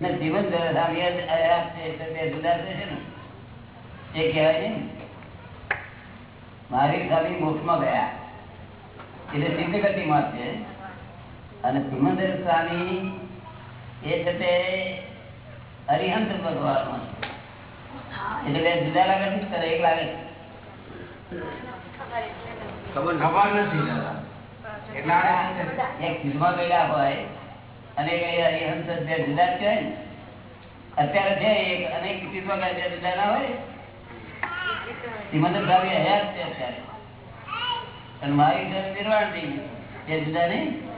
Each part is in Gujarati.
જીવન છે એ કહેવાય ને. મહાવીર સ્વામી મોક્ષમાં ગયા. એટલે સિદ્ધ ગતિમાં છે. અને સિમંદર સ્વામી એ છે તે હરિહંત ભગવાન એટલે બે જુદા લાગે છે એક લાગે ખબર નથી એટલા એક ફિલ્મ ગયેલા હોય અને બે જુદા કહેવાય ને. અત્યારે છે એક અને બે જુદા ના હોય. શ્રીમંદર ભાવી હયાત છે અત્યારે. અને મારી ઘર નિર્વાણ થઈ ગયું. તે જુદા નહીં?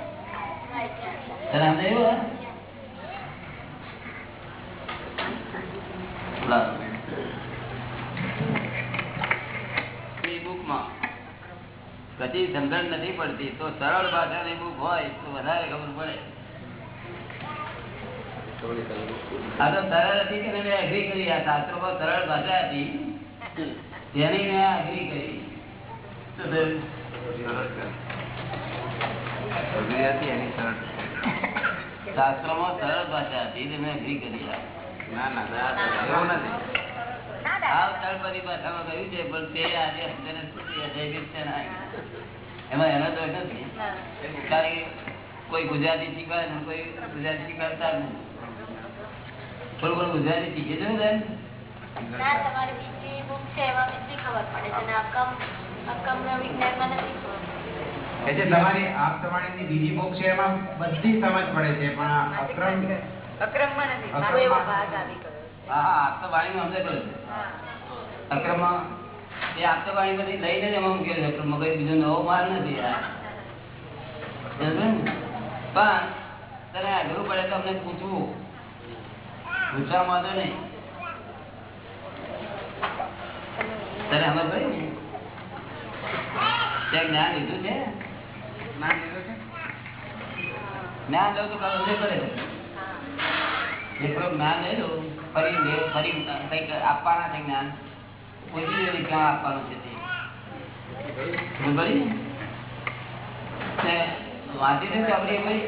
નથી પડતી. તો સરળ ભાષાની બુક હોય તો વધારે ખબર પડે. આ તો સરળ હતી તેને મેં એગ્રી કરી. આ શાસ્ત્રોમાં સરળ ભાષા હતી. તેની મેં એગ્રી કરી. શાસ્ત્રો માં સરળ ભાષા હતી તે મેં એગ્રી કરી. ના ના એવું નથી. આ સરળ બધી ભાષામાં કહ્યું છે પણ તે આજે એમાં એનો દોષ નથી કોઈ ગુજરાતી શીખવાય કોઈ ગુજરાતી શીખવાડતા નથી. થોડું ઘણું ગુજરાતી શીખે છે ને? તમારી આપ તમારી બીજી બુક છે એમાં બધી સમજ પડે છે પણ આ અક્રમ અક્રમમાં નથી. મારો એવો ભાગ આવી ગયો હા હા આપતો વાણીમાં સમજે પડે છે. હા. અક્રમમાં એ આપતો વાણી બધી લઈને જ એમાં મૂકેલું છે અક્રમમાં કઈ બીજો નવો માલ નથી આ. પણ તને અઘરું પડે તો અમને પૂછવું. પૂછવા માંગો નહીં. તને હમણાં ભાઈ ત્યાં જ્ઞાન લીધું છે? જ્ઞાન લઉં તો સમજ પડે એકલો જ્ઞાન લઈ ફરી ફરી કંઈક આપવાના છે જ્ઞાન. પૂછી લેવું ક્યાં આપવાનું છે તે? વાંચી છે ચોપડી કઈ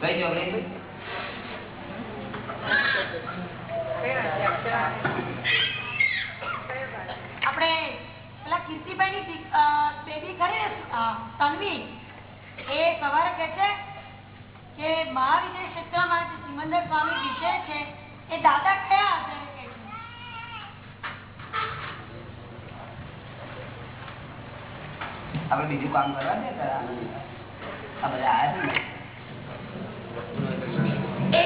કઈ ચોપડી આપણે પેલા કીર્તિભાઈ ની બેબી ખરી ને તન્વી એ સવારે કે છે કે મહાવિજય ક્ષેત્રમાં જે સિમંદર સ્વામી વિશે છે. એ દાદા કયા એમ કે છે? આપણે બીજું કામ કરવા દે કરા. આ બધા આયા છે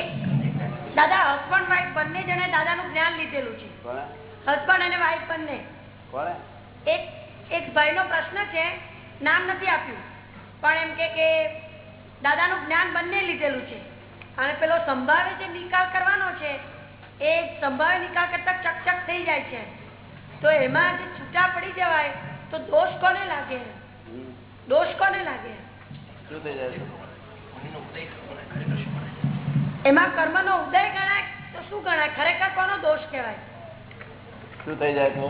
દાદા હસબન્ડ વાઈફ બંને જણે દાદાનું જ્ઞાન લીધેલું છે. હસબન્ડ અને વાઈફ બંને. એક એક ભાઈનો પ્રશ્ન છે નામ નથી આપ્યું. પણ એમ કે દાદા દાદાનું જ્ઞાન બંને લીધેલું છે. અને પેલો સંભાવે જે નિકાલ કરવાનો છે એ સંભાવે નિકાલ કરતા ચકચક થઈ જાય છે. તો એમાં જે છૂટા પડી જવાય તો દોષ કોને લાગે? દોષ કોને લાગે? શું થઈ જાય એમાં કર્મનો ઉદય ગણાય તો શું ગણાય? ખરેખર કોનો દોષ કહેવાય? શું થઈ જાય તો?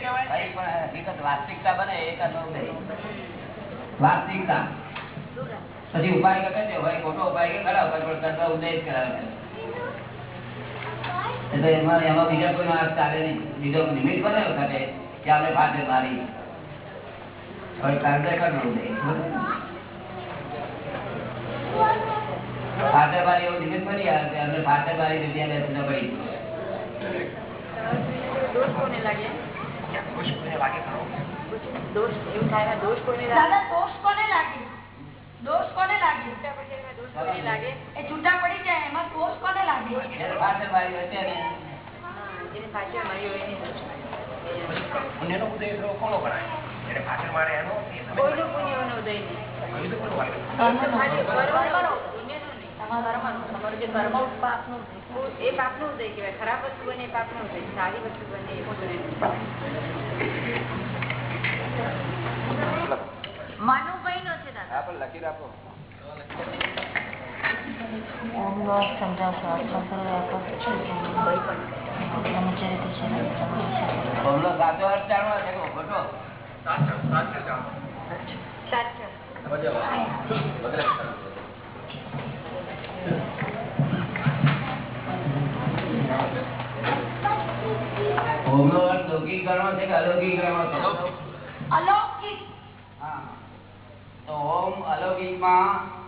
કે કે કર્મ વાસ્તવિકતા કર્મ પછી ઉપાય કરે છે હોય ખોટો ઉપાય કે ખરા કર્મ ઉદય જ કરાવે એટલે એમાં એમાં બીજા કોઈ માણસ ચાલે નહીં. બીજો નિમિત્ત બને વખતે કે આપણે ફાટે મારી. હવે કર્મ કર્મ ફાટે મારી એવું નિમિત્ત બની આવે આપણે ફાટે મારી જગ્યા બેસીને પડી દોષ કોને લાગે. દોષ કોઈને લાગે ખરો. દોષ એવું થાય દોષ કોને લાગે? દોષ કોને લાગે. એ છૂટા પડી જાય એમાં દોષ કોને લાગે? પુણ્યનો ઉદય થયો કોનો ગણાય? એને પાછળ મારે એનો એ સમય કોઈનો પુણ્યનો ઉદય નહીં. કહ્યું તો કોનો લાગે એ તો ખાલી કર્મનો, પુણ્યનો નહીં. તમારું જે કર્મ પાપનું એ પાપનું ઉદય કહેવાય. ખરાબ વસ્તુ બને એ પાપનું ઉદય. સારી વસ્તુ બને એ પુણ્યનું માનુભાઈ નો છે દાદા. પણ લખી રાખો. ઓમ નમઃ સંઘાસા સર્વ બબલો સાચો અર્થ જાણવા છે ખોટો સાચો સાચો જાણો સાચો અર્થ લૌકિક ગણવો છે કે અલૌકિક ગણવો છે અલૌકિક હા. તો ઓમ અલૌકિકમાં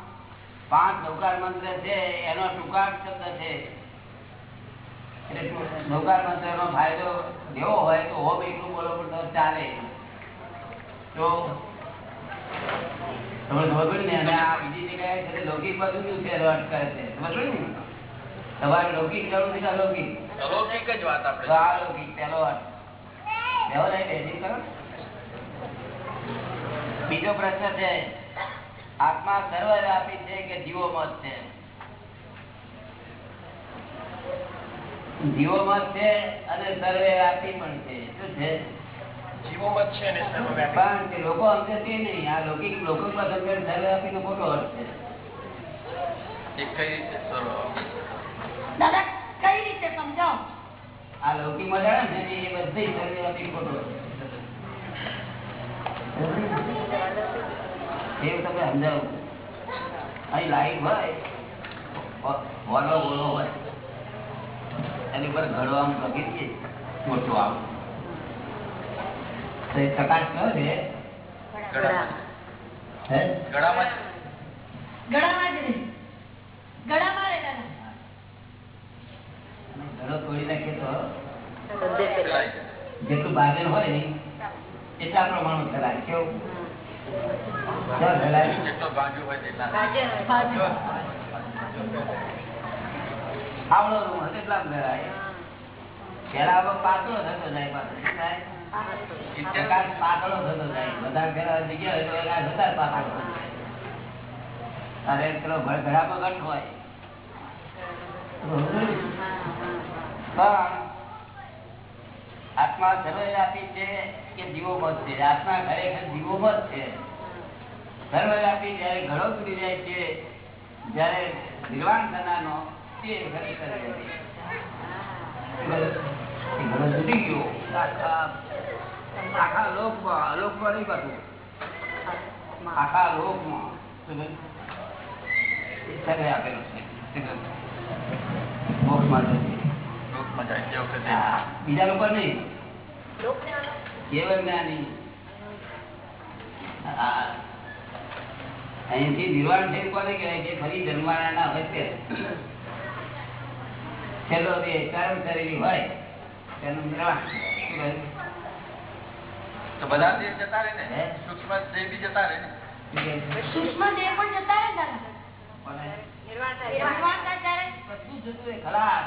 પાંચ નૌકાર મંત્ર છે એનો ટૂંકાટ શબ્દ છે. એટલે નૌકાર મંત્ર નો ફાયદો લેવો હોય તો હોમ એટલું બોલો પણ ચાલે. તો તમે ખબર ને? અને આ બીજી જગ્યાએ છે લૌકિક બધું છે અર્થ કરે છે. ખબર ને? તમારે લૌકિક કરવું છે અલૌકિક? અલૌકિક જ વાત આપણે. આ લૌકિક પહેલો અર્થ. નહીં કરો. બીજો પ્રશ્ન છે આત્મા સર્વવ્યાપી છે કે જીવો મત છે? જીવો મત છે અને સર્વવ્યાપી પણ છે શું છે? જીવોમત છે ને સર્વવ્યાપી. પણ લોકો સમજે નહીં આ લૌકિક લોકો સર્વવ્યાપી નો ખોટો અર્થ છે. કઈ રીતે સર્વ દાદા કઈ રીતે સમજાવો? આ લૌકિકમાં જાણે છે એ બધી સર્વવ્યાપી ખોટો અર્થ છે એવું તમને સમજાવું અહીં લાઈટ હોય? વોલો ગોળો હોય? એની પર ઘડો આમ લખી દઈએ. મોટો આમ. તો એ પ્રકાશ કયો છે? ગળામાં. ગળામાં ગળામાં જ ગળામાં રહે ઘડો તોડી નાખીએ તો જેટલું બાજન હોય ને એટલા પ્રમાણમાં ફેલાય કેવું? પાતળો થતો જાય પાછો શું થાય પ્રકાશ પાતળો થતો જાય હોય તો એકાદ વધારે પાતળો અરે પેલો ઘટ હોય પણ આત્મા સર્વવ્યાપી છે કે જીવોમત છે? આત્મા ખરેખર જીવોમત છે. સર્વવ્યાપી જયારે ઘડો તૂટી જાય છે, જયારે નિર્વાણ થનારનો તે ખરેખર ઘડો તૂટી ગયો. આખા લોકમાં નહીં પાછું. આખા લોકમાં? સર્વે આપેલો છે? બીજા લોકો નહીં કેવળ જ્ઞાની? અહીંથી નિર્વાણ થયું કોને કહેવાય જે ફરી જન્મવાના ના હોય તે છેલ્લો બે કર્મ કરેલી હોય તેનું નિર્વાણ તો બધા દેહ જતા રહે ને સૂક્ષ્મ દેહ બી જતા રહે ને સૂક્ષ્મ દેહ પણ જતા રહે દાદા નિર્વાણ થાય. નિર્વાણ થાય ત્યારે. બધું જતું રહે, ખલાસ.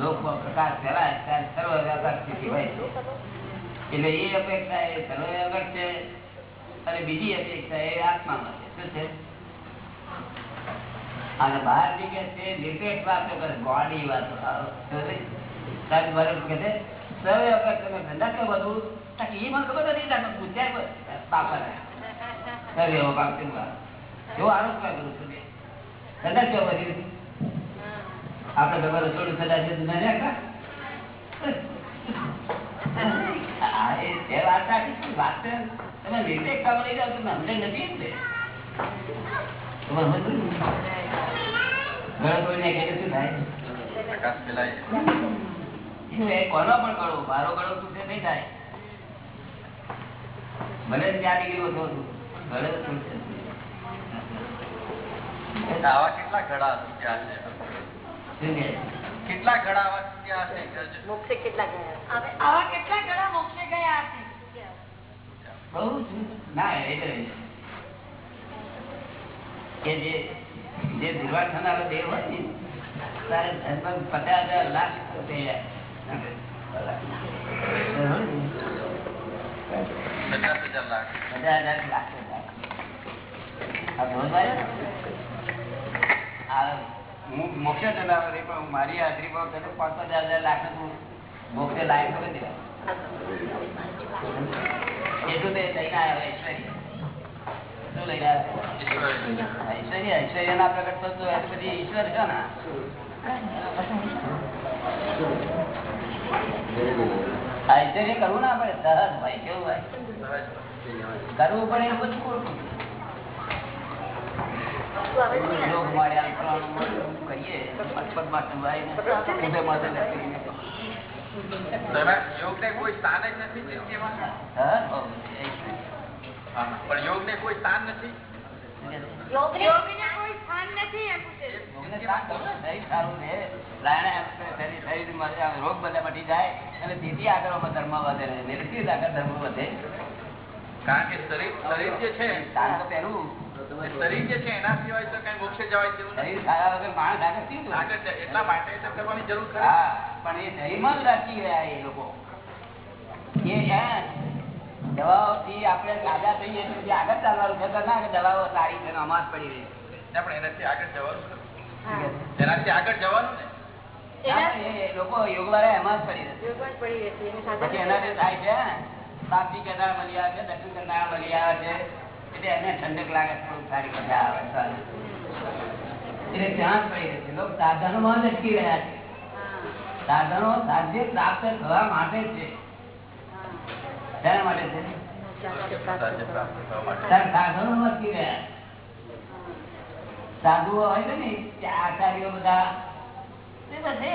લોકમાં પ્રકાશ ફેલાય ત્યારે સર્વ વ્યાપક એટલે એ અપેક્ષા એ સર્વ વ્યાપક છે અને બીજી અપેક્ષા એ આત્મામાં છે. શું છે? અને બહાર નીકળે છે, નિરપેક્ષ વાતો કરે ગોડી વાતો? સાહેબ, મારે કહે છે, સર્વ વ્યાપક તમે ધંધા કે બધું. એ મને ખબર નથી તાકે પૂછ્યા બાપા સર્વ છે બા. આરોપ કરું છું? ધંધા કેવા નથી આપણે રસોડું થતા છે? છે એટલે કોનો પણ કરો મારો ગળો તૂટે નહીં થાય. ભલે ત્યાં ડિગ્રી હતો. ઘરે તો તૂટશે આવા કેટલા શું કહે કેટલા ઘડા આવા તૂટ્યા હશે કહેજો. મોક્ષે કેટલા ગયા આવા કેટલા ઘણા મોક્ષે ગયા હશે? બહુ જ ના એટલે કે જે જે નિર્વાણ થનારો દેહ હોય ને તારે લગભગ પચાસ હજાર લાખ તૈયાર પચાસ હજાર લાખ. પચાસ હજાર લાખ રૂપિયા. આ ધોધ વાળો ને? આ મોક્ષ ચલાવો રે પણ મારી હાજરી પર પાંચ પાંચ હજાર લાખનું લાયક કરી દેવા ઐશ્વર્ય. ઐશ્વર્ય ના પ્રગટ ઈશ્વર છે ને? ઐશ્વર્ય કરવું ના પડે સહજ ભાઈ, કેવું ભાઈ? કરવું પડે એ બધું લોક માર્યા, ફલાણું માર્યું, કરીએ પગમાં સંભળાઈને, ઊંધે માથે લખીને. કોઈ સ્થાન નથી પણ કોઈ સ્થાન નથી? એમ રોગ બધા મટી જાય. અને તેથી આગળ ધર્મ વધે નિર્ધિત આગળ ધર્મ વધે. કારણ કે શરીર શરીર જે છે પહેલું. શરીર જે છે એના સિવાય તો કઈ મોક્ષે જવાય તેવું શરીર સારા વગર માણસ આગળ કેવું આગળ એટલા માટે તો કરવાની જરૂર ખરી પણ એ શરીરમાં જ રાખી ગયા એ લોકો. એ દવાઓથી આપણે સાજા થઈએ તો જે આગળ ચાલવાનું છે. ના કે દવાઓ સારી છે અમાસ પડી રહી છે. પણ એનાથી આગળ જવાનું. એનાથી આગળ જવાનું ને? લોકો યોગવાળા એમાં જ પડી રહે છે રહેશે. એનાથી થાય છે બાપજી કહેનાર મળી આવે છે દક્ષિણ કરનાર મળી આવે છે. એને ઠંડક લાગે થોડું સારી મજા આવે એટલે ત્યાં જ પડી રહેશે લોકો સાધનોમાં જ અટકી રહ્યા છે. સાધનો સાધ્ય પ્રાપ્ત થવા માટે છે. સાધુઓ હોય છે ને તે આચાર્યો બધા, તે બધે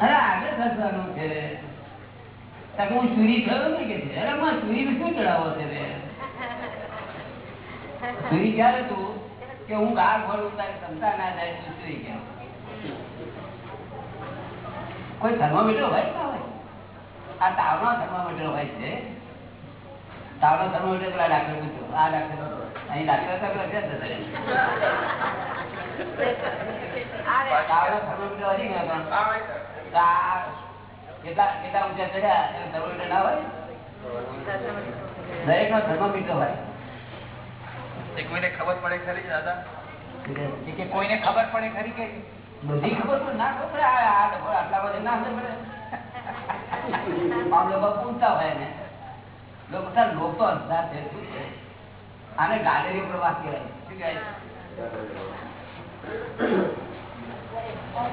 અરે આગળ ખસવાનું છે. હું ચોરી થયો ને કે છે? અરે માં ચોરી શું ચડાવો છે રે ચોરી ક્યારે તું? કે હું ગાળ ફોડું તારી ક્ષમતા ના જાય તું ચોરી ગયો કોઈ થર્મોમીટર હોય ના હોય? આ તાવનો થર્મોમીટર હોય છે. તાવનો થર્મોમીટર પેલા ડાક્ટર પૂછ્યું. આ ડાક્ટર અહીં ડાક્ટર તો પેલા? તાવનો થર્મોમીટર હજી ગયો કેટલા કેટલા ઊંચા ચડ્યા એને થર્મોમીટર ના હોય? દરેક નો થર્મોમીટર હોય કોઈને ખબર પડે ખરી દાદા? કે કોઈને ખબર પડે ખરી કે? બધી ખબર ના ખબર આટલા બધા ના ખબર પડે. આમ લોકો પૂછતા હોય ને લોકો તાર લોક અંધાર છે શું છે? આને ગાડેરી પ્રવાસ કહેવાય. શું કહેવાય?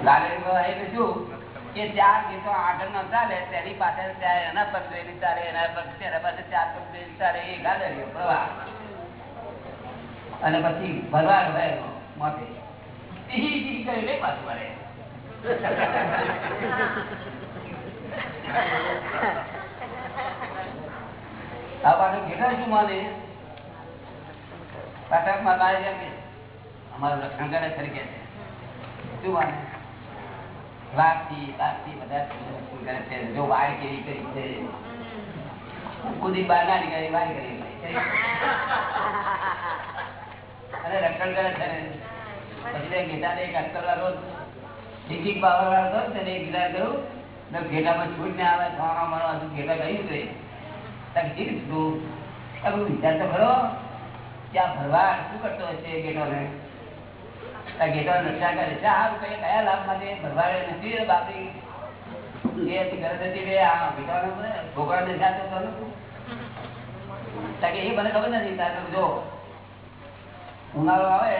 ગાડેરી પ્રવાસ એટલે શું? કે ચાર ગીતો આગળ ન ચાલે, તેની પાછળ એના પર જોઈને ચાલે એના પર તેના પાસે ચાર પર જોઈને ચાલે એ ગાલેરીઓ પ્રવાહ અને પછી એનો વળે. આ પાછું કેટલા શું માને? પાઠકમાં મારે અમારું રક્ષણ કરે તરીકે શું માને? વાઘથી બાઘથી બધા છે. જો વાળ કેવી કરી છે. કુદી બહાર ના નીકળી વાળ કરી અને રક્ષણ કરે છે. પછી ગીતા એક અક્કલ વાળો ઠીક પાવર વાળો હતો ને તેને એક કહ્યું ને ઘેટામાં છૂટ ને આવે ખાવા મારો હજુ ઘેટા ગયું છે. તક કેવી તું વિચાર તો ખરો કે ભરવા શું કરતો હશે એ ગેટોને રક્ષા કરે છે. આ કઈ કયા લાભ માટે? ભરવાડે નથી બાપરી. એ ગરજ હતી આ ગેટોને બધે છોકરાને સાથે તો એ મને ખબર નથી. તારે જો, ઉનાળો આવે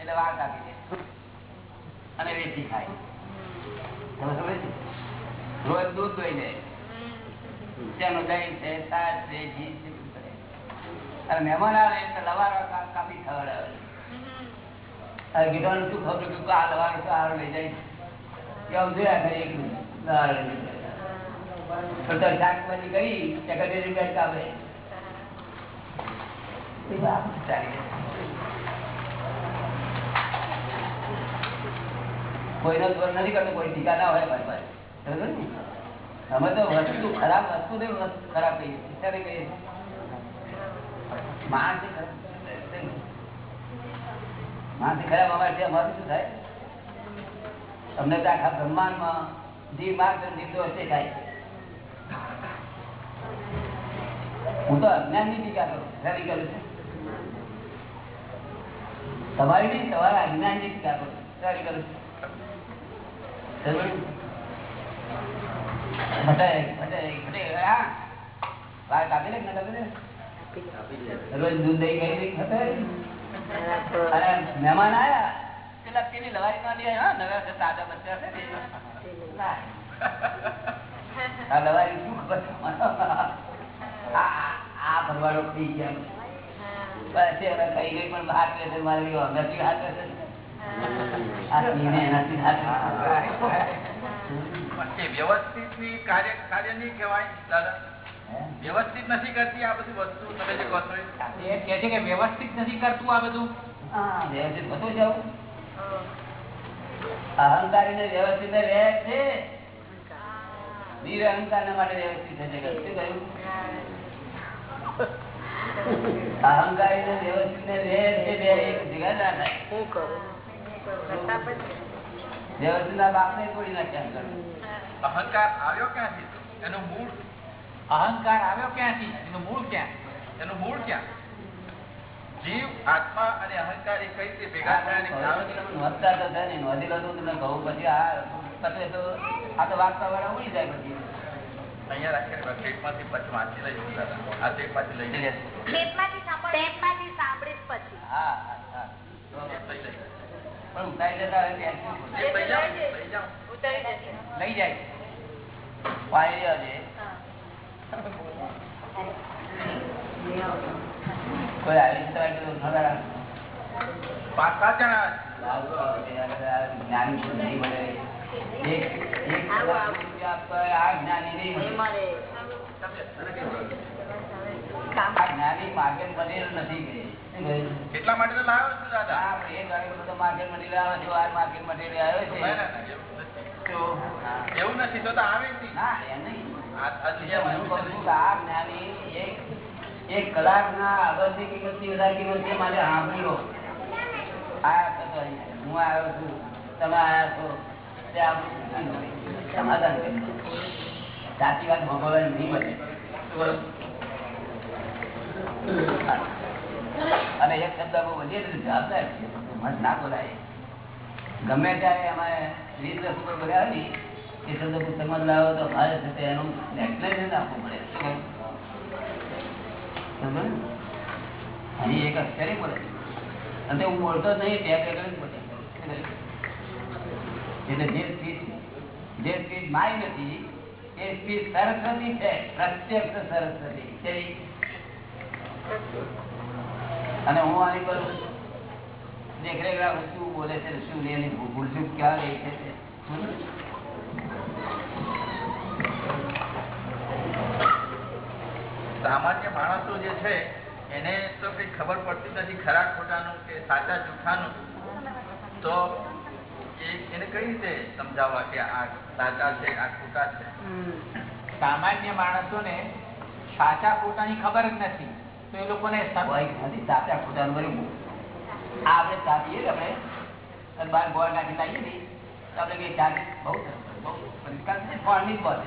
એટલે વાળ કાપી દે. અને વેચી ખાય. તમે સમજ? રોજ દૂધ દોઈ લે. તેનું દહીં છે, તાજ છે, ઘી છે અને મહેમાન આવે એટલે લવારો કાપી ખવડાવે. ગીટાનું શું ખબર કે આ લવારો તો આરો લઈ જાય કેવું જોયા કરે એક શાકભાજી કરી એકત્રીસ રૂપિયા કાપે કોઈનો જોર નથી કરતો, કોઈ ટીકા ના હોય મારી ભાઈ સમજો ને? અમે તો વસ્તુ ખરાબ, વસ્તુ ને ખરાબ કહીએ છીએ. ત્યારે કહીએ. માણસ ખરાબ. માણસ ખરાબ અમારે અમારું શું થાય તમને તો આખા બ્રહ્માંડમાં જે માર્ગ જીવતો હશે થાય હું તો અજ્ઞાનની ટીકા કરું કરું છું તમારી નહીં તમારા અજ્ઞાનની ટીકા કરું કરું છું? ફટાય, ફટાય, ફટાય. ના? રોજ દૂધ દહીં ખટાય. અને મહેમાન આયા પેલા પેલી લવારી માં લઈ આવ્યા નવા છે તાજા બચ્ચા છે આ લવારી શું ખબર આ આ ભરવાડો થઈ ગયા પછી હવે કઈ ગઈ પણ હાથ રહેશે મારે એવો હાથ રહેશે ને. આ સિંહને એનાથી હાથ રહેશે. એ વ્યવસ્થિત કાર્ય કાર્ય નહીં કહેવાય દાદા? વ્યવસ્થિત નથી કરતી આ બધી વસ્તુ તમે જે કહો છો એ. એ છે કે વ્યવસ્થિત નથી કરતું આ બધું? વ્યવસ્થિત થતું જવું અહંકારી ને વ્યવસ્થિત રહે છે. નિરહંકાર માટે વ્યવસ્થિત છે. શું કહ્યું? અહંકારી ને વ્યવસ્થિત ને રહે છે બે એક ભેગા ના થાય. વ્યવસ્થિત ના બાપ ને તોડી નાખ્યા અહંકાર આવ્યો ક્યાંથી? એનું મૂળ અહંકાર આવ્યો ક્યાંથી? એનું મૂળ ક્યાં? એનું મૂળ ક્યાં? જીવ આત્મા અને અહંકાર એ કઈ રીતે ભેગા થયા તમને કહું પછી આ તો આ વાળા ઉડી જાય પછી. અહીંયા રાખીને બસ ટેપમાંથી પછી વાંચી લઈશું દાદા આ ટેપમાંથી લઈ સાંભળીશ. પછી. હા હા પણ ઉતારી જતા લઈ જાય. આવજે. કોઈ આવી જતા હોય તો ખરા. પાંચ સાત જણા જ્ઞાની નહીં મળે. એક- એક રૂપિયા આપતા આ જ્ઞાની નહીં મળે. જ્ઞાની માર્કેટ મટીરિયલ નથી? એટલા માટે તો લાવ્યો છું દાદા આપણે બધો માર્કેટ મટીરિયલ આવે છે, આ માર્કેટ મટીરિયલ આવ્યો છે. એવું નથી. તો, આવે જ ના, એમ નહીં. સાચી વાત ભગવાન નહીં મળે. અને એક શબ્દ બહુ વધીએ જવાબદાર છે. મત ના બોલાય. ગમે ત્યારે હોય ને એ શબ્દ પુસ્તકમાં લાવો તો છે તે એનું explanation આપવું પડે? અહીં એક અક્ષરે પડે. અને હું બોલતો જ નહીં, ટેપ રેકોર્ડિંગ બોલે. શું એટલે જે સ્પીચ જે સ્પીચ મારી નથી, એ સ્પીચ સરસ્વતી છે. પ્રત્યક્ષ સરસ્વતી? અને હું આની પર દેખરેખ રાખું શું બોલે છે, શું નહીં એની ભૂ- ક્યાં રહી છે તે. સામાન્ય માણસો જે છે એને તો કઈ ખબર પડતી નથી ખરા ખોટાનું કે સાચા જૂઠાનું. તો એને કઈ રીતે સમજાવવા કે આ સાચા છે આ ખોટા છે? સામાન્ય માણસોને સાચા ખોટાની ખબર જ નથી. તો એ લોકોને નથી સાચા ખોટાનું કર્યું આ આપણે સાચીએ આપણે? બાર ગોળ નાખી લાવીએ ને આપણે કઈ ચાલે? બહુ બહુ છે ગોળની જ બોલે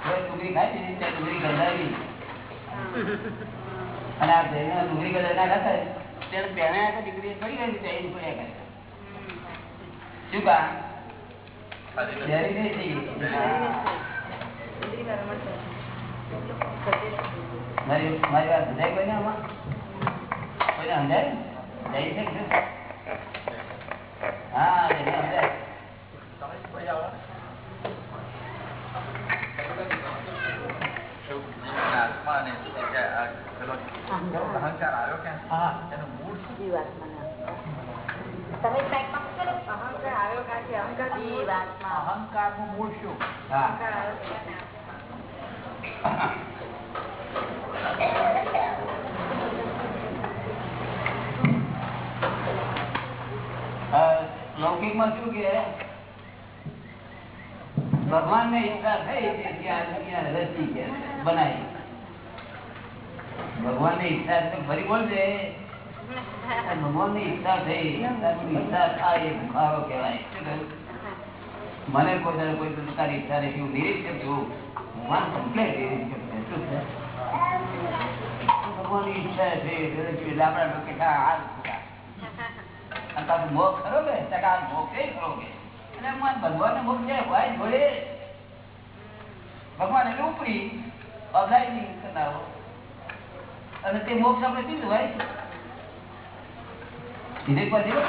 ને. અને આ જઈને ના. મારી વાત સમજાય કોઈને આમાં? કોઈને સમજાય? જઈ શકશે હા એને સમજાય તમે કોઈ આવો આત્મા અને શું કે આ પેલો અહંકાર આવ્યો ક્યાં હા એનું મૂળ શું? તમે સાઈડમાં મૂકો અહંકાર આવ્યો ક્યાંથી? અહંકારનું મૂળ અહંકારનું મૂળ ક્યાંથી? લૌકિકમાં શું કે ભગવાન ને ઈચ્છા થઈ રચી કે બનાવી ભગવાનની ઈચ્છા ફરી બોલજે ભગવાનની ઈચ્છા થઈ ઈચ્છા થાય એ કેવાય શું કહ્યું? મને કોઈ દાડો કોઈ પ્રકારની ઈચ્છા નથી હું નિરીક્ષક છું ભગવાન complete નિરીક્ષક છું શું છે? ભગવાનની ઈચ્છા છે આપણા લોકો હાથ પાછું મોક્ષ ખરો કે? ટકા મોક્ષ ખરો કે? અને મન ભગવાનને મોક્ષ છે ભાઈ જોડે ભગવાન એટલે ઉપરી અભલાઈ નહીં કરનારો. અને તે મોક્ષ આપણે સીધું ભાઈ ધીરે પછી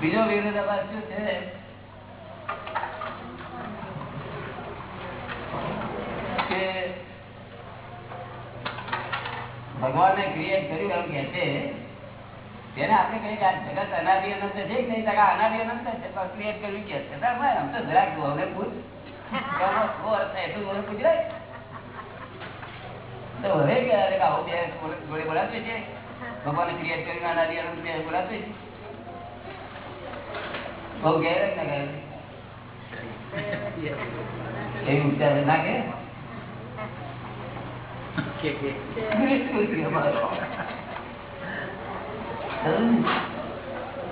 બીજો વિરોધાભાસ શું છે? કે ભગવાને ક્રિએટ કર્યું એમ કે છે, તેને આપણે કહીએ કે આ જગત અનાદિ અનંત છે. કે નહીં ટકા અનાદિ અનંત છે પણ ક્રિએટ કર્યું કે છે. આમ તો જરાક હવે પૂછ પૂછ રે તો હવે કે અરે કે આવું બે જોડે બોલાતું છે. ભગવાને ક્રિએટ બોલાતું છે. બહુ ગેર ના ગેર એવી વિચાર ના કે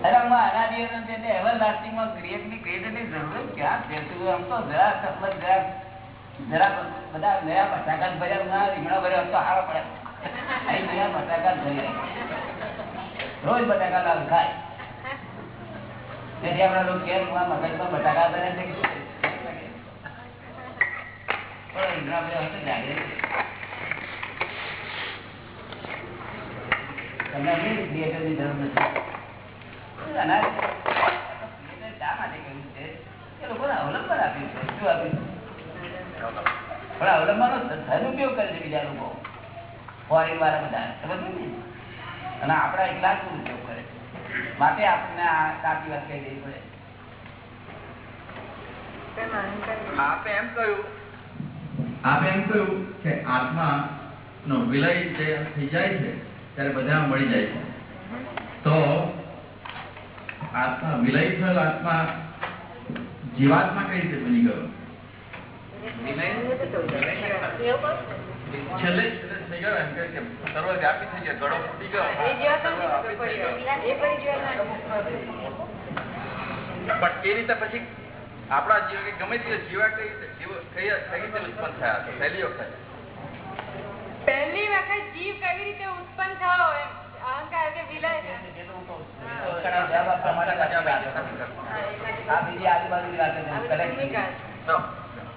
અરે હું અનાદિ અનંત એટલે માં create ની creator ની જરૂર ક્યાં છે? આમ તો જરા સમજ જરા જરા ભર્યા ના ભર્યા તો સારો પડે અહીં જ રોજ બટાકા લાલ ખાય. તેથી આપણા લોકો કેમ મગજમાં બટાકા ભર્યા છે રીંગણા જરૂર નથી? અનાજ? શા માટે કહ્યું છે? એ લોકોને અવલંબન આપ્યું છે. શું આપ્યું છે? પણ અવલંબનનો સદુપયોગ કરે છે બીજા લોકો. ફોરેન વાળા બધા સમજ ને? અને આપણા એટલા જ દુરુપયોગ કરે છે. માટે આપણને આ સાચી વાત કહી દેવી પડે. આપે એમ કહ્યું. આપે એમ કહ્યું કે આત્મા નો વિલય જે થઈ જાય છે ત્યારે બધા મળી જાય છે. તો આત્મા વિલય થયેલ આત્મા જીવાત્મા કઈ રીતે બની ગયો? પણ એ રીતે પછી આપણા જીવ કે ગમે તે જીવા કઈ રીતે જીવ કઈ રીતે ઉત્પન્ન થયા હતા? પહેલી વખત. પહેલી વખત જીવ કેવી રીતે ઉત્પન્ન થયો એમ? અહંકાર કે વિલય. આ બીજી આજુબાજુની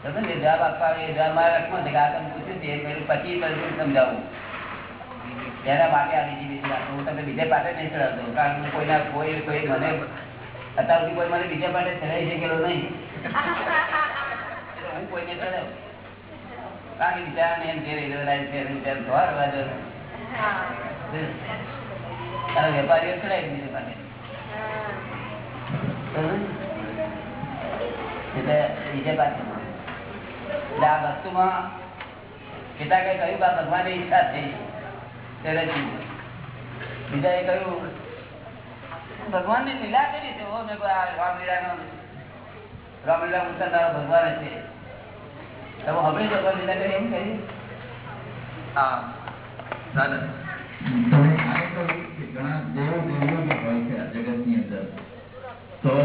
વાત છે. correct છે. તો સમજો ને? જવાબ આપવા એ જવાબ મારા રખમાં છે આ તમે પૂછ્યું છે પેલું પછી પછી સમજાવું એના માટે આ બીજી બીજી વાત હું તમને બીજા પાસે નહીં ચડાવતો કારણ કે કોઈના કોઈ કોઈ મને અત્યાર સુધી કોઈ મને બીજા પાસે ચડાવી શકેલો નહીં હું કોઈને ચડાવું કારણ કે બિચારાને એમ જે રેલવે છે રવા દો. અને વેપારીઓ ચડાવી બીજા પાસે એટલે બીજા પાસે એટલે આ વસ્તુમાં પિતા કઈ કહ્યું કે આ ભગવાનની ઈચ્છા થઈ તે રચી. બીજાએ કહ્યું ભગવાનની લીલા કરી છે? ઓ મેં આ રામલીલાનો રામલીલા ઉતારનારો ભગવાન છે. તમે હવે ભગવાન લીલા કરી એમ કહ્યું હા. દાદા ઘણા દેવો દેવીઓ હોય છે આ જગતની અંદર. તો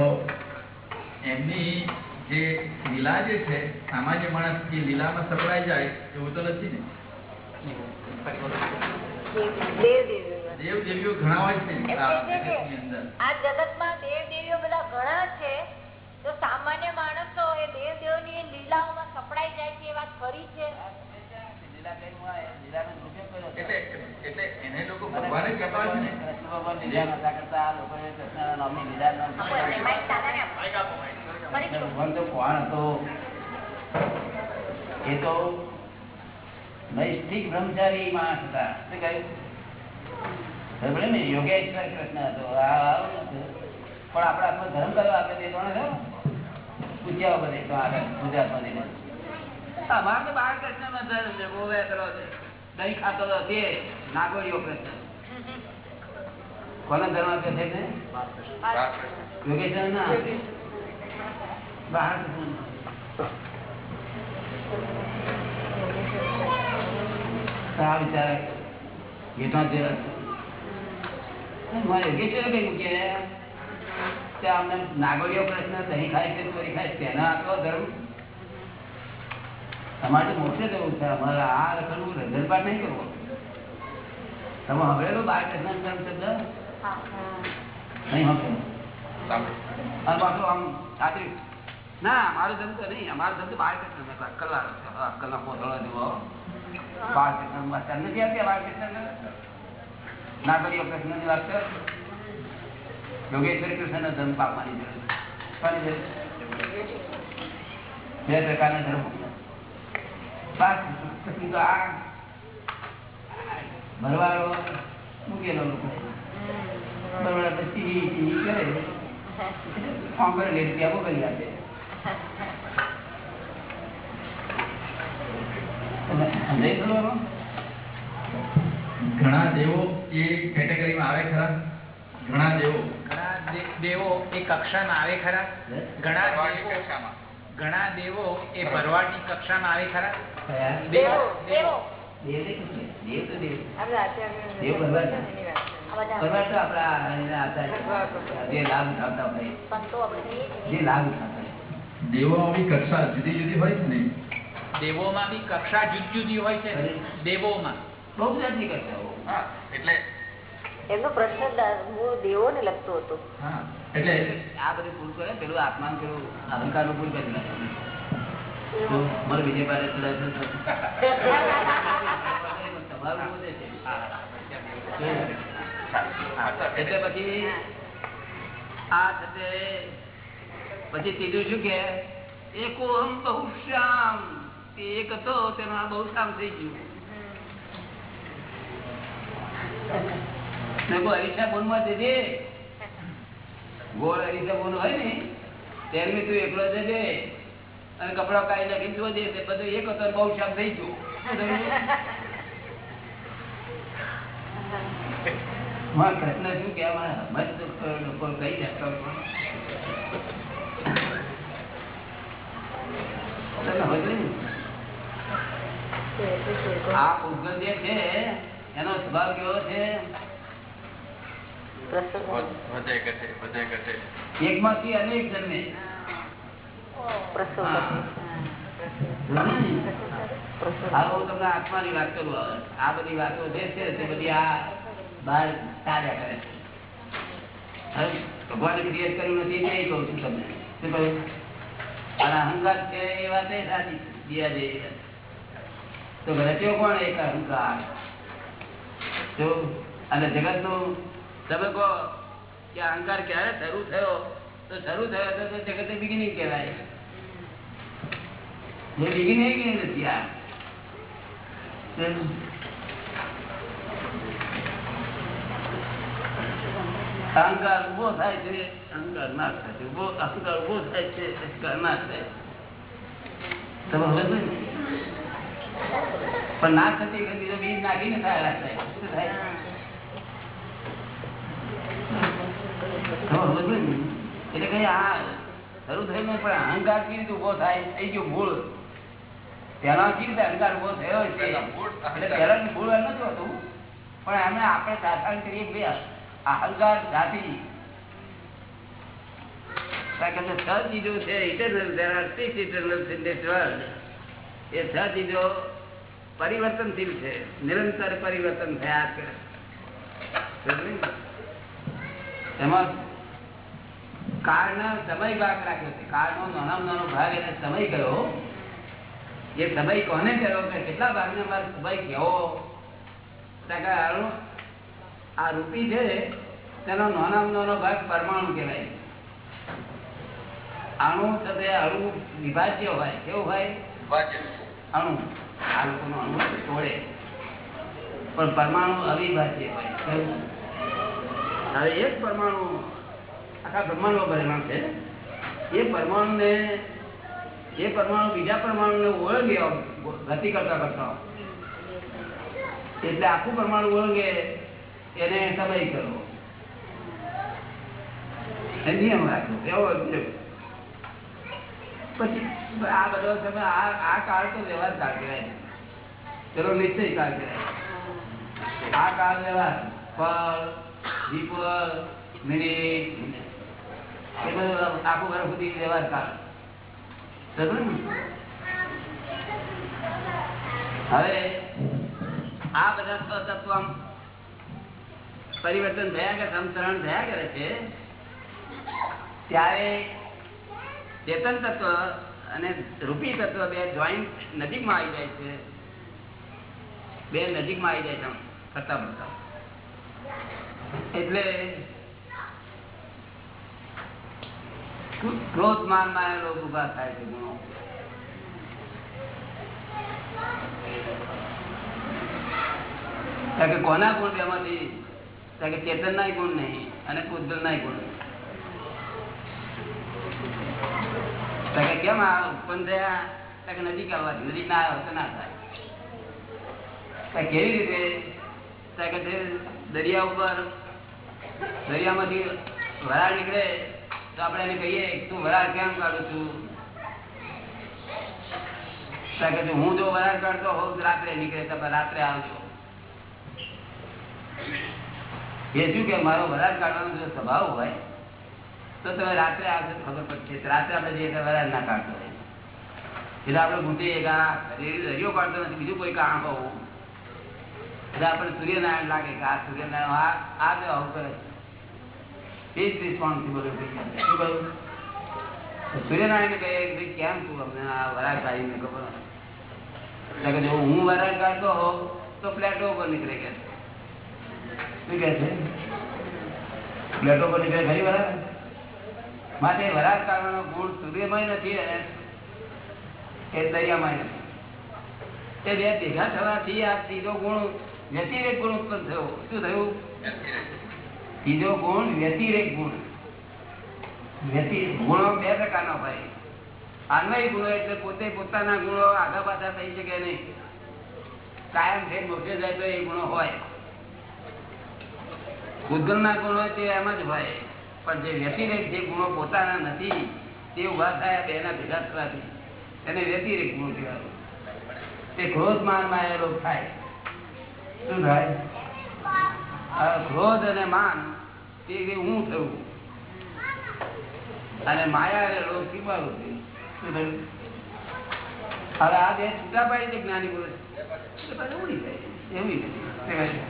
એમની જે લીલા જે છે સામાન્ય માણસ જે લીલામાં સપડાઈ જાય એવું તો નથી ને? દેવ દેવીઓ ઘણા હોય છે આ જગતમાં કે જગતની અંદર. આ જગતમાં દેવ દેવીઓ બધા ઘણા છે તો સામાન્ય માણસો એ દેવની લીલાઓમાં સપડાઈ જાય છે એ વાત ખરી છે. એટલે એને લોકો ભગવાને કહેતા છે ને? કૃષ્ણ ભગવાનની લીલા નતા કરતા લોકોએ કૃષ્ણના નામની લીલા ભગવાન તો કોણ હતો? એ તો નૈષ્ઠિક બ્રહ્મચારી માણસ હતા. શું કહ્યું? ને યોગેશ્વર કૃષ્ણ હતો આ આવું હતું. પણ આપણા હાથમાં ધર્મ કયો આપે તે કોણ હતો પૂછ્યા બધે તો આગળ ગુજરાતમાં જઈને. અમારે તો બાળકૃષ્ણ નો ધર્મ છે ગોવે કરો છે. દહીં ખાતો હતો તે નાગોડીઓ કૃષ્ણ કોનો ધર્મ આપે છે? યોગેશ્વર ના? આ વિચાર ગીતા તે નાગરીઓ પ્રશ્ન દહીં ખાય છે ચોરી ખાય તેના આટલો ધર્મ તમારે તો મોટે જવું છે અમારે આ રખડવું રંજનપાટ નહીં કરવો તમે હમણાં બાર કૃષ્ણ ધર્મ શબ્દ નહીં હમણાં અને પાછું આમ ખાતરી ના અમારો ધંધો નહીં. અમારો ધંધો તો બાર કૃષ્ણ અક્કલ વાળો છે અક્કલનો પોતળો જેવો બાર કૃષ્ણ વાત નથી આપી બાર કૃષ્ણની વાત યોગેશ્વર કૃષ્ણ ધર્મ પામવાની જરૂર? બે પ્રકારના ધર્મ. ભરવાડો મૂકેલો લોકો? ભરવાડ પછી કરે. ત્યાં કરી આપે. ઘણા દેવો એ કેટેગરીમાં આવે ખરા? ઘણા દેવો. ઘણા દેવો એ કક્ષામાં આવે ખરા? ઘણા કક્ષામાં. ઘણા દેવો એ ભરવાડની કક્ષામાં આવે ખરા? દેવો દેવો. દેવ તો દેવ દેવ ભરવાડ ભરવાડ તો આપણા. આચાર્ય. જે લાભ ઉઠાવતા હોય. જે લાભ ઉઠાવતા દેવોમાં બી કક્ષા જુદી જુદી હોય છે ને? દેવોમાં બી કક્ષા જુદી જુદી હોય છે દેવોમાં. બહુ જાતની કક્ષાઓ હા એટલે એમનો પ્રશ્ન મૂળ દેવોને લગતો હતો. હા એટલે આ બધું ભૂલ કરે પેલું આત્માન પેલું અહંકારનું પૂરું કરી નાખે તો મારે બીજે પાસે તમારું એટલે પછી આ છે તે પછી ત્રીજું શું કે, એકો હમ બહુ શ્યામ. એક હતો, તેનો આ બહુ શ્યામ થઈ ગયું. અરીસા જજે ગોળ અરીસા બોન હોય ને તેની તું એકલો જજે અને કપડા કાઢી નાખી જોજે તે બધું એક હતો બહુ શ્યામ થઈ ગયું. કૃષ્ણ શું કેવા મત લોકો કઈ જતો આ પૂતગલ જે છે એનો સ્વભાવ કેવો છે? વધે ઘટે વધે ઘટે. એક માંથી અનેક જન્મે. પ્રસવ હા. આ હું તમને આત્માની વાત કરું આ બધી વાતો જે છે તે બધી આ બહાર ચાલ્યા કરે છે. હવે ભગવાને ક્રિએટ કર્યું નથી એ કહું છું તમને. શું કહ્યું? અને એ એ જગતનું તમે કહો કે અહંકાર ક્યારે શરૂ થયો? તો શરૂ થયો તો જગત બિગિનિંગ કહેવાય. જે બિગિનિંગ એ નથી આ. અહંકાર ઊભો થાય છે અહંકાર ના થાય છે. ઊભો અહંકાર ઊભો થાય છે અહંકાર ના થાય. તમે હવે પણ ના થતી ગતિ તો બીજ નાખીને થાય થાય. શું થાય? એટલે કઈ આ શરૂ થયું નહીં પણ અહંકાર કેવી રીતે ઊભો થાય? થઈ ગયો મૂળ. પેલા કેવી રીતે અહંકાર ઊભો થયો છે. એટલે પેલા મૂળ નથી હોતું. પણ એમને આપણે સાધારણ કરીએ ભાઈ અહંકાર જાતિ. છ ચીજો છે. એ છ ચીજો પરિવર્તનશીલ છે, નિરંતર પરિવર્તન થયા કરે એમાં કાળના સમય ભાગ રાખ્યો છે. કાળનો નાનો નાનો ભાગ એને સમય કયો? એ સમય કોને કર્યો? કેટલા ભાગને મારે સમય કેવો? કારણ કે આનું આ રૂપી છે તેનો નાના નાનો ભાગ પરમાણુ કહેવાય. અણુ સાથે અણુ વિભાજ્ય હોય કેવું હોય? અણુ. આ લોકોનો અણુ તોડે પણ પરમાણુ અવિભાજ્ય હોય કેવું? હવે એક પરમાણુ આખા બ્રહ્માંડમાં પરિણામ છે. એ પરમાણુને એ પરમાણુ બીજા પરમાણુને ઓળંગે ગતિ કરતા કરતા. એટલે આખું પરમાણુ ઓળંગે. એને સમય કરવો. નિયમ રાખવો એવો પછી આ બધો તમે આ કાળ તો વ્યવહાર કાળ કહેવાય. ચલો નિશ્ચય કાળ કહેવાય. આ કાળ વ્યવહાર. ફળ, દીપલ, મિનિટ, એ બધું આખું વર્ષ સુધી વ્યવહાર કાળ? હવે આ બધા તત્વ પરિવર્તન થયા કે સમસરણ થયા કરે છે ત્યારે ચેતન તત્વ અને રૂપી તત્વ બે જોઈન્ટ નજીકમાં આવી જાય છે. બે નજીકમાં આવી જાય છે આમ, કરતા કરતા એટલે ક્રોધ માનમાં લોકો ઊભા થાય છે ગુણો. કારણ કે કોના ગુણ બેમાંથી કારણ કે ચેતન ના ગુણ નહીં, અને પૂતગલ ના ગુણ. કારણ કેમ આ ઉત્પન્ન થયા? નજીક આવવાથી નજીક ના આવે તો ના થાય. કેવી રીતે? દરિયા ઉપર, દરિયામાંથી વરાળ નીકળે, તો આપણે એને કહીએ, તું વરાળ કેમ કાઢું છું? કે હું જો વરાળ કાઢતો હોઉં રાત્રે નીકળે, તો રાત્રે આવજો. શું કે મારો વરાળ કાઢવાનો જો સ્વભાવ હોય, તો તમે રાત્રે આવશે ખબર પડશે રાત્રે આપણે જઈએ વરાળ ના કાઢતો હોય. એટલે આપણે ઘૂંટીએ કે દરિયો કાઢતો નથી, બીજું કોઈ કામ હોવું. એટલે આપણે સૂર્યનારાયણ લાગે કે આ સૂર્યનારાયણ આ જો આવું કરે એ જ રિસ્પોન્સિબલ શું કહ્યું? સૂર્યનારાયણ કહે કેમ શું અમને આ વરાળ કાઢીને ખબર એટલે કે જો હું વરાળ કાઢતો હોઉં, તો પ્લેટો ઉપર નીકળે કે શું કે છે? માટે વરાળ કાઢવાનો ગુણ સૂર્યમય નથી અને એ દરિયામાં નથી. તે બે ભેગા થવાથી આ ત્રીજો ગુણ વ્યતિરેક ગુણ ઉત્પન્ન થયો. શું થયું? ત્રીજો ગુણ વ્યતિરેક ગુણ. વ્યતિ, ગુણો બે પ્રકારના હોય. અન્વય ગુણો એટલે પોતે પોતાના ગુણો આગા પાછા થઈ શકે નહીં. કાયમ થઈ મોક્ષે જાય તો એ ગુણો હોય. ભૂતગલ ના ગુણો તે એમ જ હોય. પણ જે વ્યતિરેક જે ગુણો પોતાના નથી, તે ઊભા થયા બેના ભેગા થવાથી તેને વ્યતિરેક ગુણ કહેવાય. તે ક્રોધ માનમાં એ થાય. શું થાય? ક્રોધ અને માન, તે હું થયું. અને માયા અને લોક થયું શું થયું? હવે આ બે છૂટા પાડી દે જ્ઞાની પુરુષ એવું જાય. એવી નથી.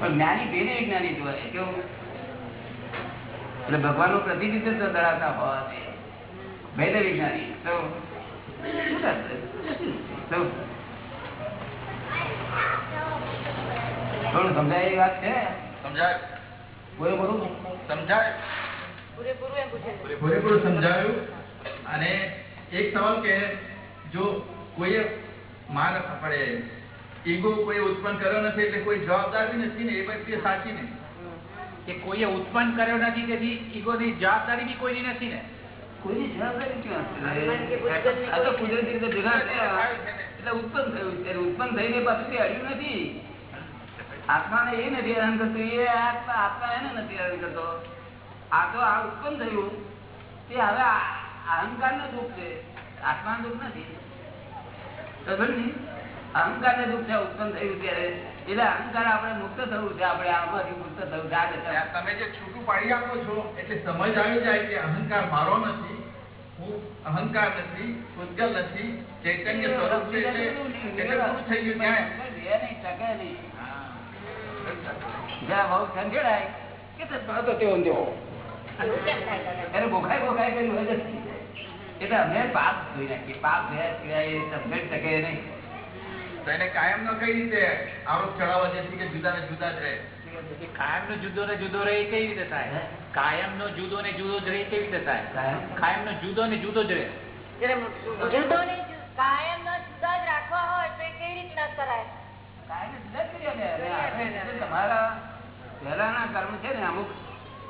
પણ જ્ઞાની બેને જ્ઞાની જોવાય કેવું? એટલે ભગવાનનું પ્રતિનિધિત્વ ધરાવતા હોવા જોઈએ ભેદ વિજ્ઞાની તો થોડું સમજાય એ વાત છે? સમજાય. બોલો બોલું સમજાય. પૂરેપૂરું એમ પૂછે સમજાયું. અને એક સવાલ કે જો કોઈએ માન આપણે ઈગો કોઈ ઉત્પન્ન કર્યો નથી એટલે કોઈ જવાબદાર બી નથી ને એ વ્યક્તિ સાચી ને. કે કોઈએ ઉત્પન્ન કર્યો નથી તેથી ઈગોની જવાબદારી બી કોઈની નથી ને. કોઈની જવાબદારી ક્યાં છે? અભિમાન કે બુદ્ધિની આ તો કુદરતી રીતે ભેગા એટલે ઉત્પન્ન થયું છે ઉત્પન્ન થઈને પાછું તે અડ્યું નથી. આત્માને એ નથી હેરાન કરતું એ આત્મા આત્મા એને નથી હેરાન કરતો. આ તો આ ઉત્પન્ન થયું. તે હવે અહંકારનું દુઃખ છે. આત્મા દુઃખ નથી. ને. અહંકાર ને દુઃખ ઉત્પન્ન થયું ત્યારે. એટલે અહંકાર આપણે મુક્ત થવું છે આપણે આમાંથી મુક્ત થવું છે. તમે જે છૂટું પાડી આપો છો એટલે સમજ આવી જાય કે અહંકાર મારો નથી હું અહંકાર નથી ઉદ્ગલ નથી ચૈતન્ય સ્વરૂપ છે એટલે પૂરું થઈ ગયું ત્યાં થાય પાપ જોઈ નાખીએ. પાપ ધોયા સિવાય સમજણ શકે નહીં. તો એને કાયમ નો કઈ રીતે આરોપ ચડાવવા જેથી કે જુદા ને જુદા જ રહે? કાયમ નો જુદો ને જુદો રહે કેવી રીતે થાય? કાયમ નો જુદો ને જુદો જ રહે કેવી રીતે થાય? કાયમ? કાયમ નો જુદો ને જુદો જ રહે. જુદો ને કાયમ નો જુદા જ રાખવા હોય તો કેવી જ કરાય આપણે તમારા પહેલાના કર્મ છે ને અમુક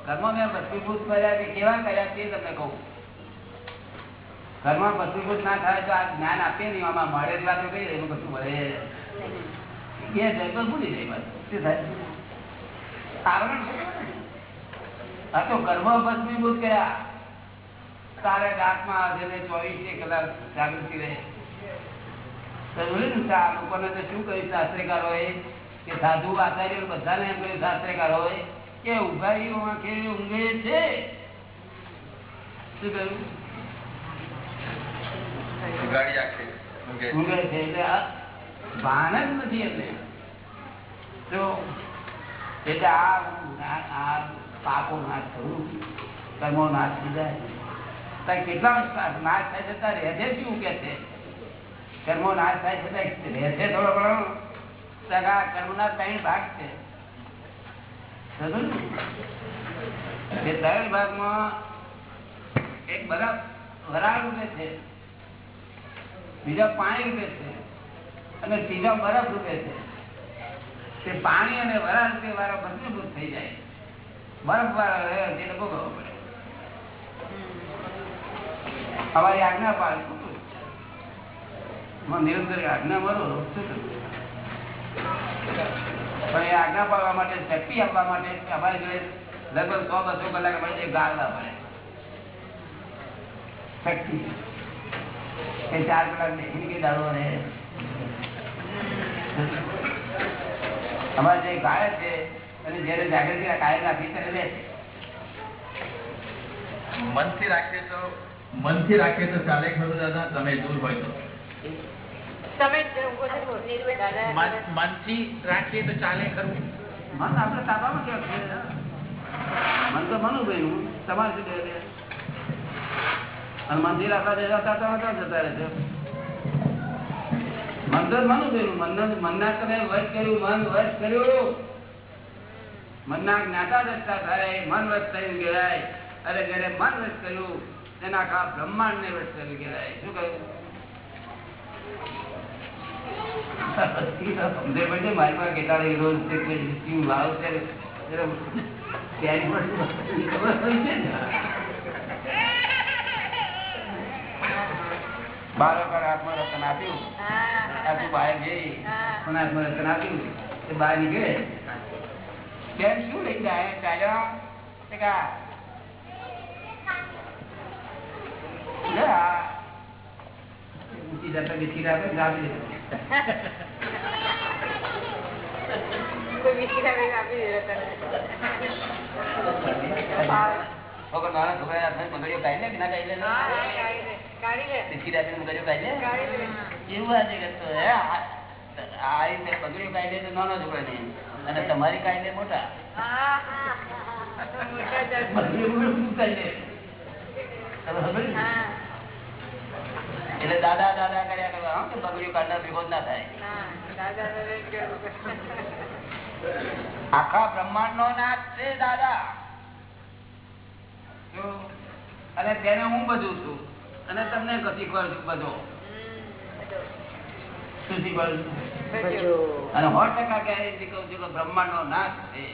કર્મ મેં ભસ્મીભૂત કર્યા કે કેવા કર્યા તે તમને કહું. કર્મ ભસ્મીભૂત ના થાય તો આ જ્ઞાન આપીએ નહીં આમાં મળે જ વાતો કહીએ એનું કશું મળે એ જાય તો ભૂલી જાય બસ શું થાય? કારણ છે આ તો કર્મ ભસ્મીભૂત કર્યા તારે કલાક જાગૃતિ રહે. તો આ તો શું કહ્યું? શાસ્ત્રકારોએ કે સાધુ આચાર્ય બધાને એમ કહ્યું શાસ્ત્રકારોએ કે ઉઘાડી આંખે ઊંઘે છે? શું કહ્યું? આંખે ઊંઘે છે. એટલે નાશ થયું છતાં રહેશે શું કે છે? કર્મો નાશ થાય છતાં રહેશે થોડો ઘણો. આ કર્મના ત્રણ ભાગ છે. ત્રણ ભાગમાં એક બરફ વરાળ રૂપે છે. બીજા પાણી રૂપે છે અને ત્રીજા બરફ રૂપે છે. તે પાણી અને વરાળ રૂપે વાળા ભસ્મીભૂત થઈ જાય. બરફ વાળા રહે તે લોકો ખબર પડે. અમારી આજ્ઞા પાડે ખોટું. નિરંતર આજ્ઞા મારો શું પણ એ આજ્ઞા પાડવા માટે શક્તિ આપવા માટે અમારે જોડે લગભગ સો બસો કલાક જે ગાળવા પડે. શક્તિ ચાર કલાક દેખી કે દાડો ને અમારે જે ગાળે છે અને જયારે જાગૃતિ કાયમ રાખી ત્યારે લે છે. મનથી રાખીએ તો મનથી રાખીએ તો ચાલે ખરું દાદા તમે દૂર હોય તો. મનથી રાખીએ તો ચાલે ખરું. મન આપણે તાબામાં કેવું મન તો મનું ભાઈ તમારે શું અને મંદિર આખા જતા જતા રહે છે તો મનું કર્યું. મન મનના તમે વશ કર્યું, મન વશ કર્યું. મનના જ્ઞાતા દસતા થાય, મન વશ થયું કહેવાય. અરે જયારે મન વશ કર્યું, તેના આખા બ્રહ્માંડ ને વશ કર્યું કહેવાય. શું કહ્યું? મારી પાસે કેટલા રોજ છે કે જીવ બાળકોને આત્મરતન આપ્યું. આખું બહાર જઈ. પણ આત્મરતન આપ્યું? તે બહાર નીકળે. કેમ શું લઈ જાય? ચાલ્યો. ઊંચી જતા બિસ્કીટ આપે. છોકરો છોકરા કાઢી લે કે ના કાઢી લે આપીને કાઢી લે. એવું હે? આ રીતે કાઢી તો નાનો છોકરા અને તમારી કાઢી મોટા. એટલે દાદા દાદા કર્યા કરવા હા, કે બગડીઓ કાઢનાર ભેગો ના થાય. આખા બ્રહ્માંડ નો નાથ છે. દાદા. અને તેને હું બધું છું. અને તમને શીખવાડું છું બધો શું શીખવાડું છું અને સો ટકા ગેરંટી કહું છું કે બ્રહ્માંડ નો નાશ છે.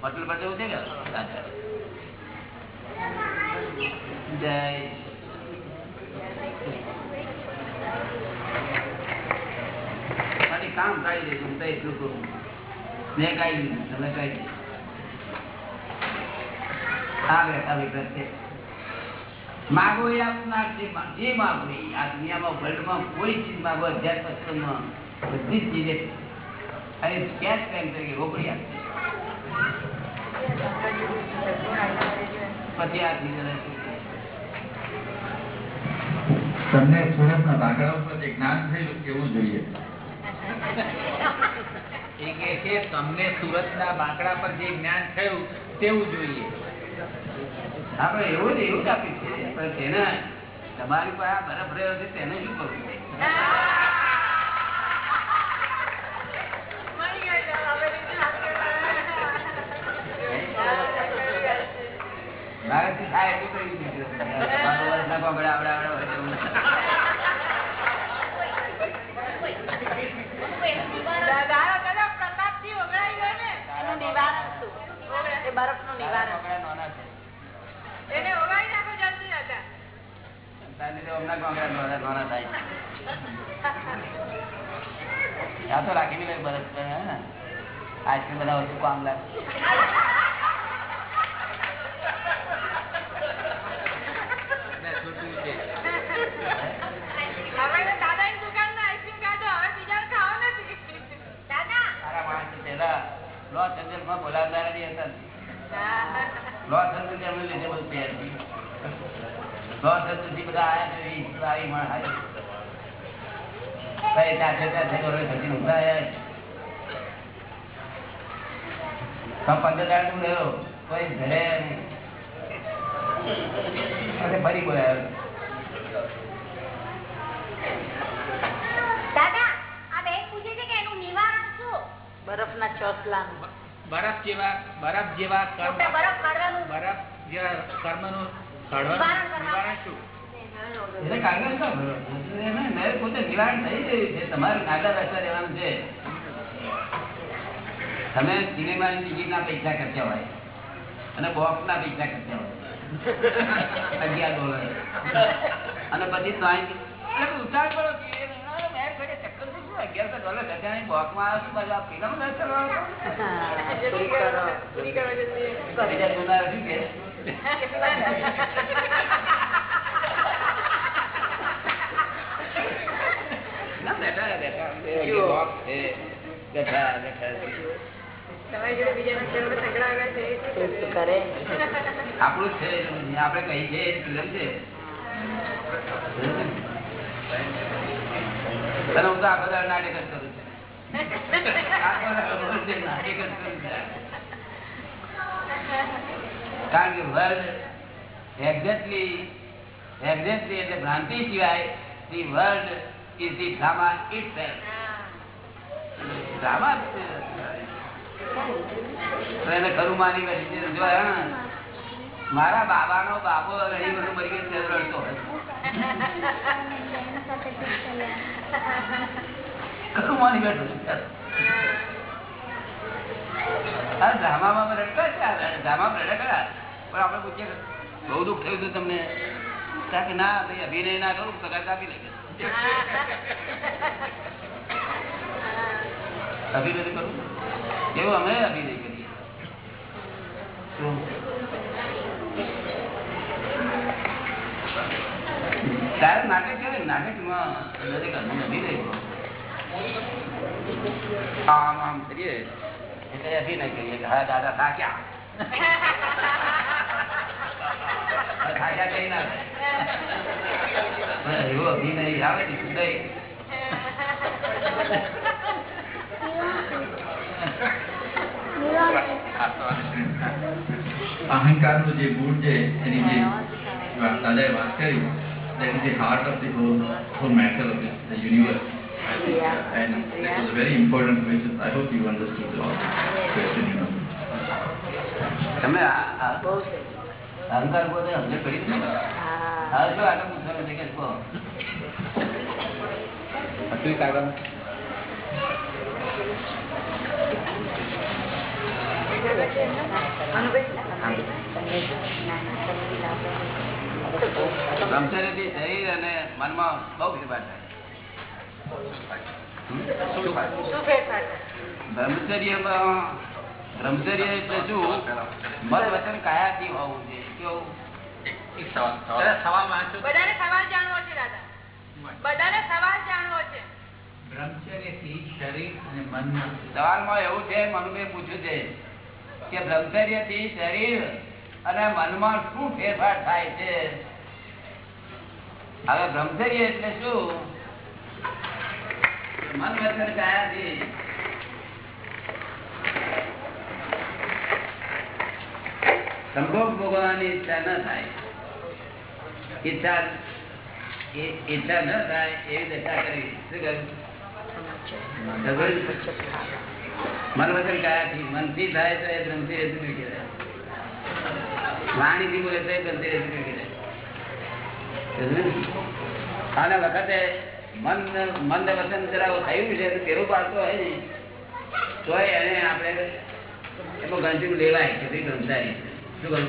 પટેલ પર જવું છે કે? જય કામ કાઢી કરું મેં કાઢી દીધું તમે કાઢી દીધું માગો એ આપનાર છે જે માગો એ આ દુનિયામાં વર્લ્ડમાં કોઈ ચીજ માગો અધ્યાત્મ પુસ્તકમાં બધી જ ચીજે અને કેશ બેંક તરીકે રોકડી આપશે પછી આ ચીજો તમને સુરતના બાંકડા ઉપર જે જ્ઞાન થયેલું કેવું જોઈએ? એ સુરત ના તમને બાંકડા પર જે જ્ઞાન થયું તેવું જોઈએ. આપડે એવું જ એવું જ આપ્યું છે. પણ તેને તમારી પાસે આ બરફ રહ્યો છે તેને શું કરવું બરફનું? નિવારણ એને ઓગાળી નાખો જલ્દી દાદા તાર લીધે હમણાં કોંગડા નાના નાના થાય. છે આ તો રાખી બધા છું, કામ લાગે ને છૂટ્યું છે હવે તો દાદાની દુકાનમાં આઈસ્ક્રીમ ખાધો હવે બીજાને ખાવા નથી દાદા મારા માણસ પેલા લોસ એન્જલસમાં બોલાવનારા બી હતા લોસ એન્જલસ એમને લીધે બધું તૈયાર થયું. લોસ એન્જલસથી બધા આયા છે, વીસ બાવીસ માણસ આયા. કઈ ચારસો ચારસો કરોડ ખર્ચીને ઊભા આયા છે. તો પંદર દાડ તું રહ્યો? કોઈ ઘરે અને ફરી બોલાયો બરફના ચોસલાનું બરફ જેવા બરફ જેવા કર્મ બરફ કાઢવાનું. બરફ જેવા કર્મનું નિવારણ શું? એને મેં પોતે નિવારણ થઈ ગયું છે. તમારે નાગા બેસવા રહેવાનું છે. તમે સિનેમાની ટિકિટના પૈસા ખર્ચ્યા હોય. અને બોક્સના પૈસા ખર્ચ્યા હોય. અગિયાર ડોલર અને પછી ત્રણ ઉતાર કરો કે? અગિયારસો ડોલર ખર્ચ્યા નહીં, બોક્સમાં આવે શું આ ફિલ્મમાં દસ કરવાનો? બીજા શું કહે? આપણે છે આપડે કહી ફિલ્મ છે. હું તો નાટક જ કરું. કારણ કે વર્લ્ડ એક્ઝેક્ટલી એક્ઝેક્ટલી એટલે ભ્રાંતિ સિવાય the world is the drama it drama. એને ખરું માની મારા બાબાનો બાબો રહી બધું મરી ગયો રડતો. ખરું માની બેઠો. ડ્રામામાં રડતા છે પણ આપણે બહુ દુઃખ થયું હતું તમને કે ના, ભાઈ, અભિનય ના કરું પગાર આપી લે અભિનય કરું. એવું અમે અભિનય કરીએ? તારે નાટક કરે નાટકમાં દરેક અભિનય આમ આમ કરીએ. એટલે અભિનય કરીએ. કે હા, દાદા થાક્યા થાક્યા કઈ ના એવો અભિનય આવે ને સુધય અહંકારનું જે ગુણ છે એની જે વાત- દાદાએ વાત કરી that is the heart of the whole whole matter of the, the universe and that was a very important question I hope you understood the question you know તમે આ- અહંકાર પોતે અમને કરી દીધો હા હવે શું આગળ પૂછવાનું છે કે કહો હતું કાગળ બ્રહ્મચર્યથી શરીર અને મનમાં બહુ ફેરફાર થાય. બ્રહ્મચર્યમાં બ્રહ્મચર્ય એટલે શું? મન વચન કાયાથી હોવું જોઈએ કેવું? એક સવાલ સવાલ. સવાલ વાંચો બધાને સવાલ જાણવો છે દાદા. બધાને સવાલ જાણવો છે. બ્રહ્મચર્યથી શરીર અને મનનું સવાલમાં એવું છે મનુભાઈ પૂછ્યું છે. કે બ્રહ્મચર્યથી શરીર અને મનમાં શું ફેરફાર થાય છે? હવે બ્રહ્મચર્ય એટલે શું? મન વચન કયાથી? સંભોગ ભોગવવાની ઈચ્છા ન થાય. ઈચ્છા ઈચ્છા ન થાય એવી દશા કરવી. શું કરવું? મન વચન કાયાથી, મનથી થાય તો એ બ્રહ્મચર્ય શું કહેવાય વાણીથી બોલે તો એ બ્રહ્મચર્ય શું કહેવાય આને વખતે મન મન વચન જરા થયું છે તેવું પાડતો હોય ને તો એને આપણે એમાં ગણતરી લેવાય, કે ગણતારી. શું કરું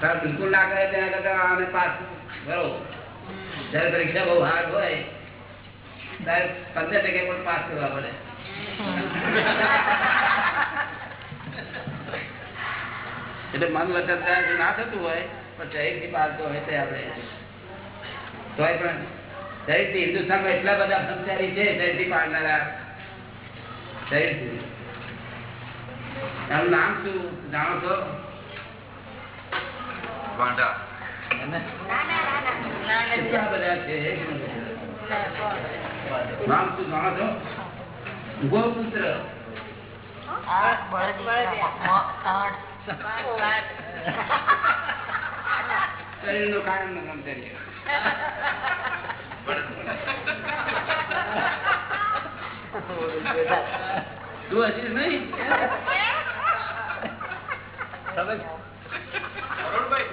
તારે બિલકુલ ના કરે તેના કરતા આને પાસ કરો જયારે પરીક્ષા બહુ હાર્ડ હોય ત્યારે પંદર ટકે પણ પાસ કરવા પડે. એટલે મન વચન ત્યાં ના થતું હોય પણ શરીરથી પાલતો હોય તે આપણે તોય પણ શરીરથી હિન્દુસ્તાનમાં એટલા બધા બ્રહ્મચારી છે શરીરથી પાડનારા શરીરથી એનું નામ શું? જાણો છો? વાંઢા. કેટલા બધા છે? નામ શું જાણો છો? ગોમૂત્ર શરીરનું કારણનું સૌંદર્ય તું હજી નહીં સમજ અરુણભાઈ